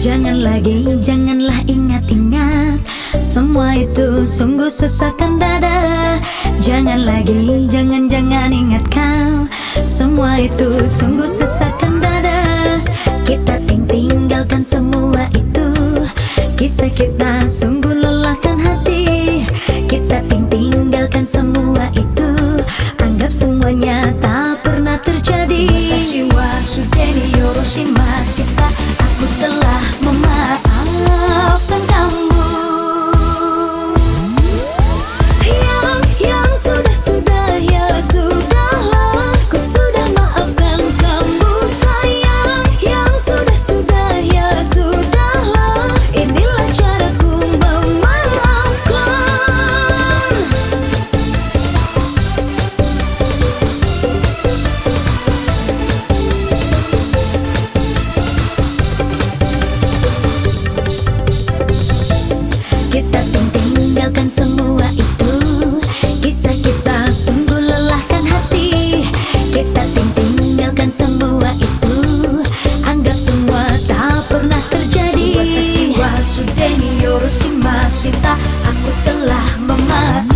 Jangan lagi, janganlah ingat-ingat. Semua itu sungguh sesakan dada. Jangan lagi, jangan-jangan ingat kau Semua itu sungguh sesakan dada. Kita ting tinggalkan semua itu. Kisah kita sungguh lelahkan hati. Kita ting tinggalkan semua itu. Anggap semuanya tak pernah terjadi. Siwa sudeni yoroshima shita Deni Yoroshima Shita Aku telah memati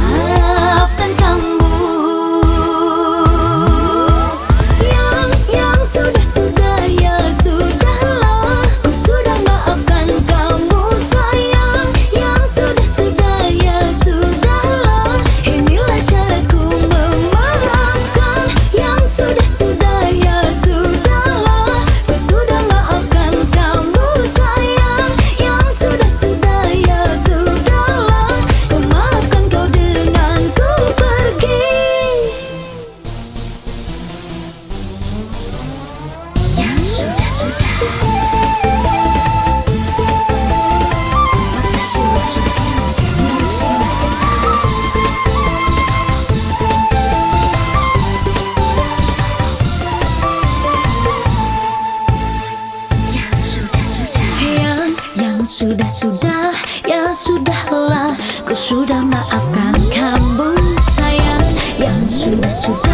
Sudah sudah ya sudahlah. Ku sudah maafkan kamu sayang. Yang sudah sudah